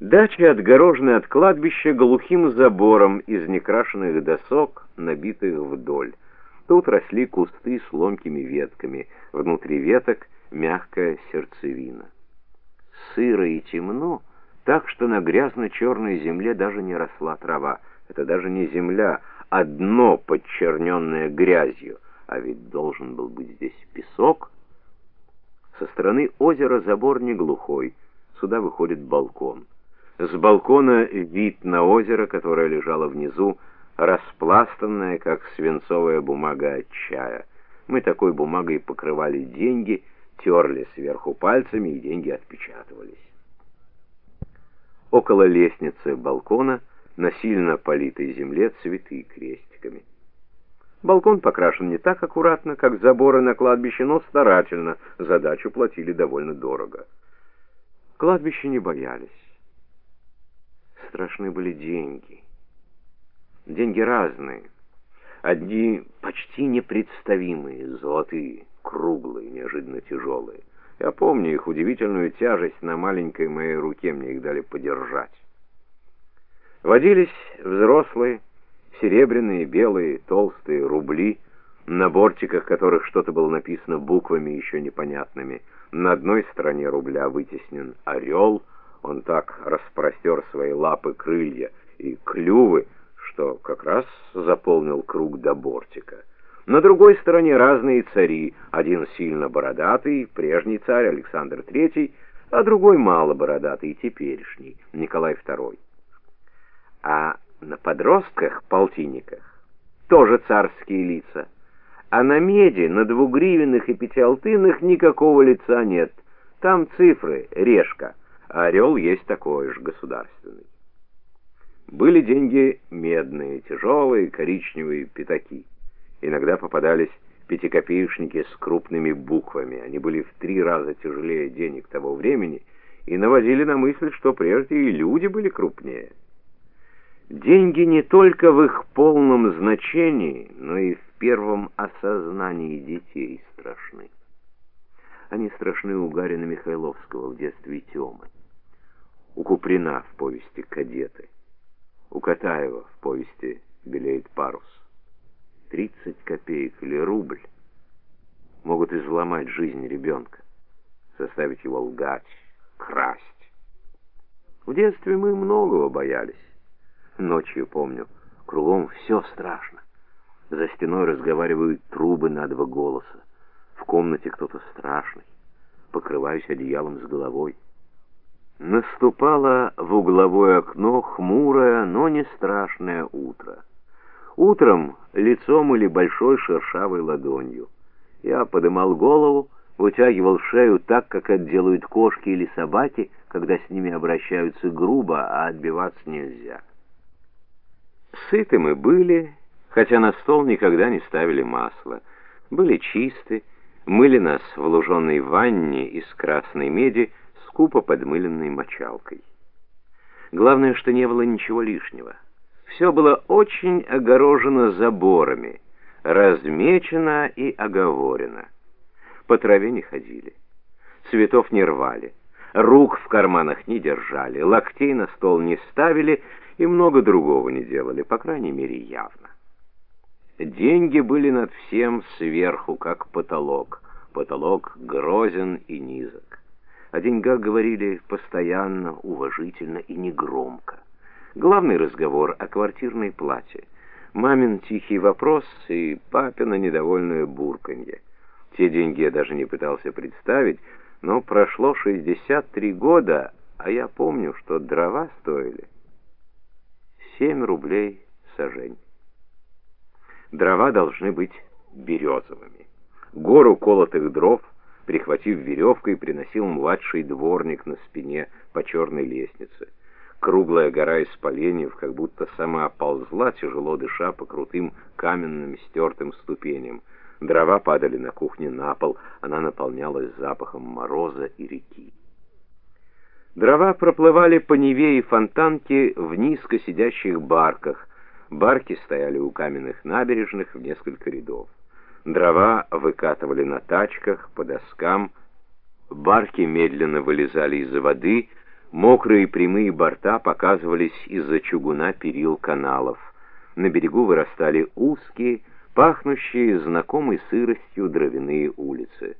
Дача отгорожена от кладбища глухим забором из некрашенных досок, набитых вдоль. Тут росли кусты с ломкими ветками, внутри веток мягкая сердцевина. Сыро и темно, так что на грязно-черной земле даже не росла трава. Это даже не земля, а дно, подчерненное грязью. А ведь должен был быть здесь песок. Со стороны озера забор не глухой, сюда выходит балкон. С балкона вид на озеро, которое лежало внизу, распластанное, как свинцовая бумага от чая. Мы такой бумагой покрывали деньги, терли сверху пальцами, и деньги отпечатывались. Около лестницы балкона на сильно политой земле цветы крестиками. Балкон покрашен не так аккуратно, как заборы на кладбище, но старательно. Задачу платили довольно дорого. Кладбище не боялись страшны были деньги. Деньги разные. Одни почти непредставимые, золотые, круглые, неожиданно тяжелые. Я помню их удивительную тяжесть на маленькой моей руке, мне их дали подержать. Водились взрослые, серебряные, белые, толстые рубли, на бортиках которых что-то было написано буквами еще непонятными. На одной стороне рубля вытеснен орел — он так распростер свои лапы, крылья и клювы, что как раз заполнил круг до бортика. На другой стороне разные цари, один сильно бородатый, прежний царь Александр III, а другой мало бородатый, теперешний, Николай II. А на подростках, полтинниках, тоже царские лица, а на меди, на двугривенных и пятиалтынных никакого лица нет, там цифры, решка — а орел есть такой же государственный. Были деньги медные, тяжелые, коричневые пятаки. Иногда попадались пятикопеечники с крупными буквами. Они были в три раза тяжелее денег того времени и наводили на мысль, что прежде и люди были крупнее. Деньги не только в их полном значении, но и в первом осознании детей страшны. Они страшны у Гарина Михайловского в детстве Тёмы у Куприна в повести «Кадеты», у Катаева в повести «Белеет парус». Тридцать копеек или рубль могут изломать жизнь ребенка, заставить его лгать, красть. В детстве мы многого боялись. Ночью, помню, кругом все страшно. За стеной разговаривают трубы на два голоса. В комнате кто-то страшный. Покрываюсь одеялом с головой. Наступало в угловое окно хмурое, но не страшное утро. Утром лицом или большой шершавой ладонью. Я подымал голову, вытягивал шею так, как это делают кошки или собаки, когда с ними обращаются грубо, а отбиваться нельзя. Сыты мы были, хотя на стол никогда не ставили масло. Были чисты, мыли нас в луженой ванне из красной меди, скупо подмыленной мочалкой. Главное, что не было ничего лишнего. Все было очень огорожено заборами, размечено и оговорено. По траве не ходили, цветов не рвали, рук в карманах не держали, локтей на стол не ставили и много другого не делали, по крайней мере, явно. Деньги были над всем сверху, как потолок. Потолок грозен и низок. О деньгах говорили постоянно, уважительно и негромко. Главный разговор о квартирной плате. Мамин тихий вопрос и папина недовольное бурканье. Те деньги я даже не пытался представить, но прошло 63 года, а я помню, что дрова стоили 7 рублей сажень. Дрова должны быть березовыми. Гору колотых дров — прихватив веревкой, приносил младший дворник на спине по черной лестнице. Круглая гора из поленьев как будто сама ползла, тяжело дыша по крутым каменным стертым ступеням. Дрова падали на кухне на пол, она наполнялась запахом мороза и реки. Дрова проплывали по Неве и Фонтанке в низко сидящих барках. Барки стояли у каменных набережных в несколько рядов. Дрова выкатывали на тачках, по доскам, барки медленно вылезали из воды, Мокрые прямые борта показывались из-за чугуна перил каналов. На берегу вырастали узкие, пахнущие знакомой сыростью дровяные улицы.